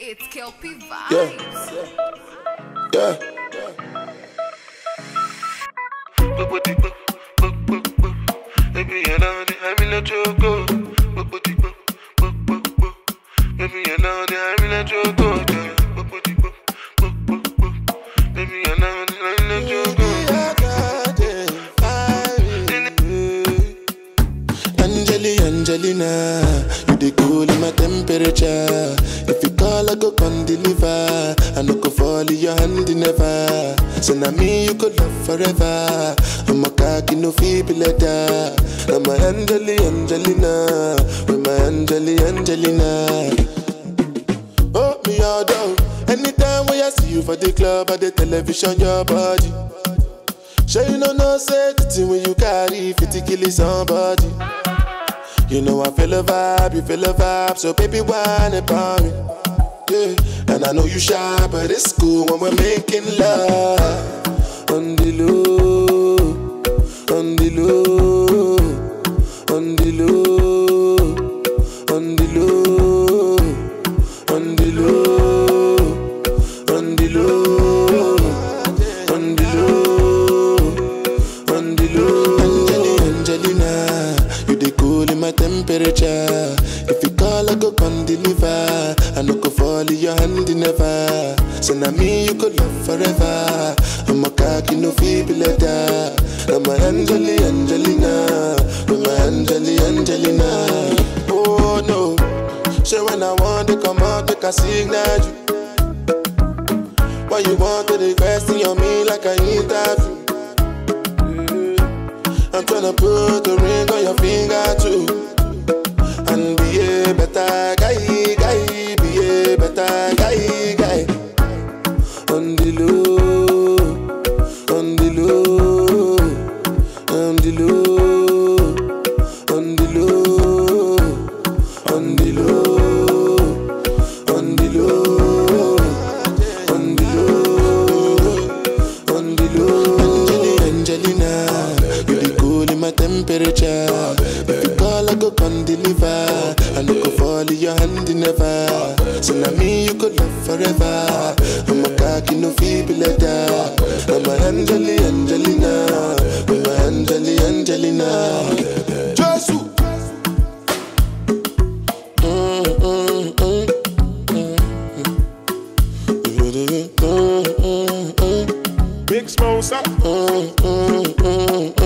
It's Kel-P Vibes. Yeah. Yeah. Angelina, you the cool in my temperature. Go come deliver. I no go fall in your hand never. So now me you could love forever. I'm a cocky no feeble letter. I'm a Angeli, Angelina, with my Angeli, Angelina. Oh, me all down. Anytime when I see you for the club or the television, your body. Sure you know no thing when you carry 50 kill somebody. You know I feel a vibe, you feel a vibe, so baby whine about me. Yeah, and I know you shy, but it's cool when we're making love. On the low, on the low, on the low, on the low, on the low, on the low, on the low, on the low. Angelina, Angelina, you the cool in my temperature. Come deliver. I no go fall in your hand never. So now me you could love forever. I'm a cocky no feeble letter. I'm a Angeli, Angelina, I'm a Angeli, Angelina. Oh no, so when I want to come out, make a signal you. Why you want to question on me like I interview? Mm-hmm. I'm tryna put the ring on your finger too. Angelina, you the cool in my temperature. If you call, I go come deliver. I no go fall in your hand never. So now me you could love forever. I'm a cocky no feeble letter. I'm a Angeli Angelina, Big Smosa. Ba, ba, ba,